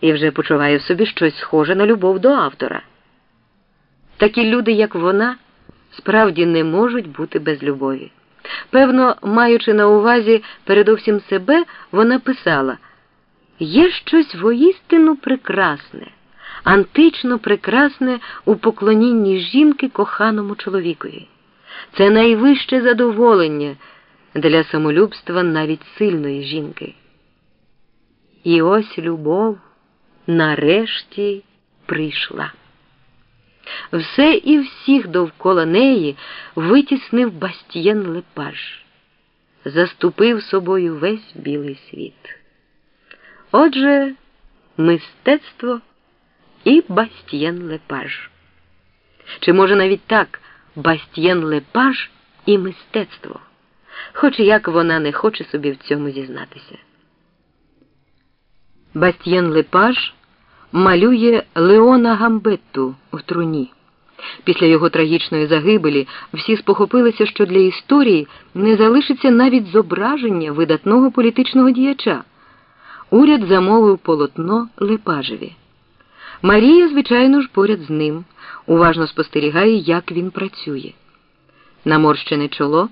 і вже почуває в собі щось схоже на любов до автора. Такі люди, як вона, справді не можуть бути без любові. Певно, маючи на увазі передовсім себе, вона писала є щось воістину прекрасне, антично прекрасне у поклонінні жінки коханому чоловікові. Це найвище задоволення для самолюбства навіть сильної жінки. І ось любов нарешті прийшла. Все і всіх довкола неї витіснив Бастієн Лепаж, заступив собою весь білий світ. Отже, мистецтво і Бастієн Лепаж. Чи може навіть так Бастієн Лепаж і мистецтво, хоч як вона не хоче собі в цьому зізнатися. Бастієн Лепаж малює Леона Гамбетту в труні. Після його трагічної загибелі всі спохопилися, що для історії не залишиться навіть зображення видатного політичного діяча. Уряд замовив полотно Лепажеві. Марія, звичайно ж, поряд з ним, уважно спостерігає, як він працює. Наморщене чоло,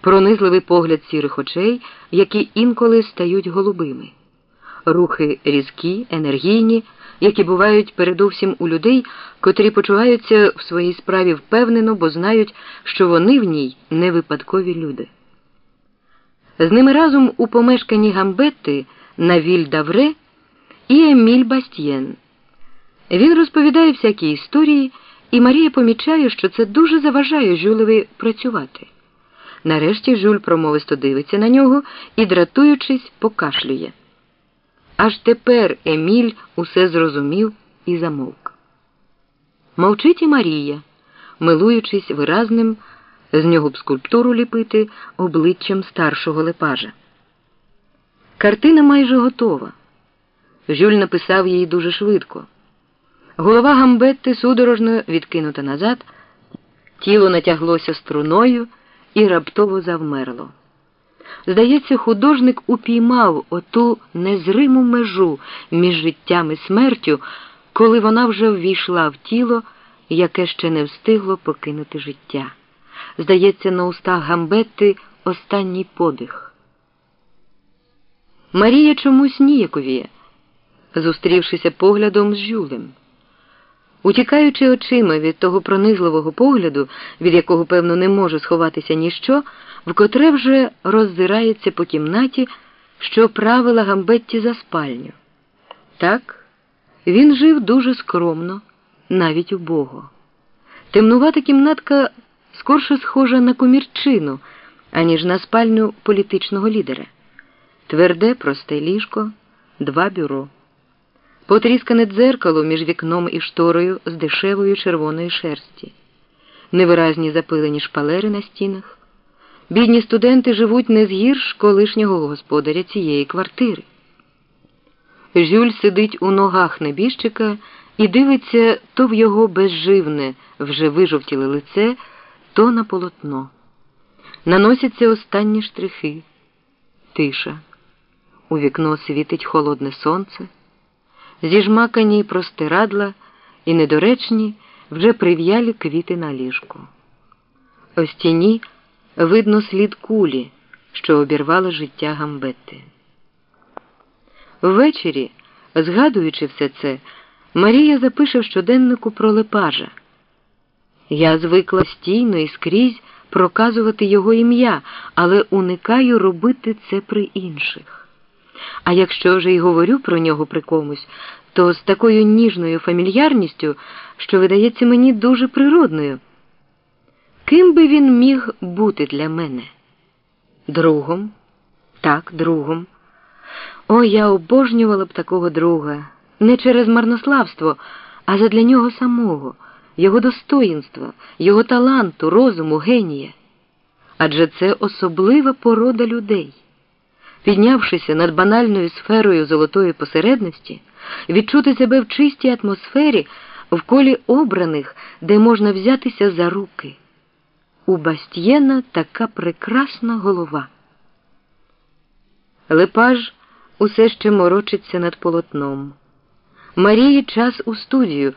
пронизливий погляд сірих очей, які інколи стають голубими, рухи різкі, енергійні які бувають передовсім у людей, котрі почуваються в своїй справі впевнено, бо знають, що вони в ній не випадкові люди. З ними разом у помешканні Гамбетти Навіль Давре і Еміль Бастьєн. Він розповідає всякі історії, і Марія помічає, що це дуже заважає Жюлеві працювати. Нарешті Жюль промовисто дивиться на нього і, дратуючись, покашлює. Аж тепер Еміль усе зрозумів і замовк. Мовчить і Марія, милуючись виразним, з нього б скульптуру ліпити обличчям старшого лепажа. Картина майже готова. Жюль написав її дуже швидко. Голова Гамбетти судорожно відкинута назад, тіло натяглося струною і раптово завмерло. Здається, художник упіймав оту незриму межу між життям і смертю, коли вона вже ввійшла в тіло, яке ще не встигло покинути життя. Здається, на устах Гамбетти останній подих. Марія чомусь ніяковіє, зустрівшися поглядом з Жюлем. Утікаючи очима від того пронизливого погляду, від якого, певно, не може сховатися ніщо, вкотре вже роззирається по кімнаті, що правила Гамбетті за спальню. Так, він жив дуже скромно, навіть убого. Темнувата кімнатка скорше схожа на комірчину, аніж на спальню політичного лідера. Тверде, просте ліжко, два бюро потріскане дзеркало між вікном і шторою з дешевої червоної шерсті, невиразні запилені шпалери на стінах. Бідні студенти живуть не згірш колишнього господаря цієї квартири. Жюль сидить у ногах небіжчика і дивиться то в його безживне, вже вижовтіле лице, то на полотно. Наносяться останні штрихи, тиша. У вікно світить холодне сонце зіжмакані простирадла і недоречні вже прив'ялі квіти на ліжку. У стіні видно слід кулі, що обірвало життя Гамбетти. Ввечері, згадуючи все це, Марія запише в щоденнику про Лепажа. Я звикла стійно і скрізь проказувати його ім'я, але уникаю робити це при інших. А якщо вже й говорю про нього при комусь, то з такою ніжною фамільярністю, що видається мені дуже природною. Ким би він міг бути для мене? Другом? Так, другом. О, я обожнювала б такого друга, не через марнославство, а задля нього самого, його достоїнства, його таланту, розуму, генія. Адже це особлива порода людей. Піднявшися над банальною сферою золотої посередності, відчути себе в чистій атмосфері в колі обраних, де можна взятися за руки. У Бастьєна така прекрасна голова. Лепаж усе ще морочиться над полотном. Марії час у студію,